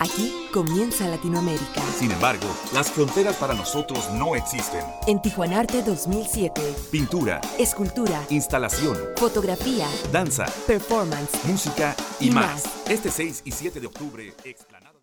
Aquí comienza Latinoamérica. Sin embargo, las fronteras para nosotros no existen. En Tijuanarte 2007. Pintura, escultura, instalación, fotografía, danza, performance, música y, más. Este 6 y 7 de octubre, Explanado.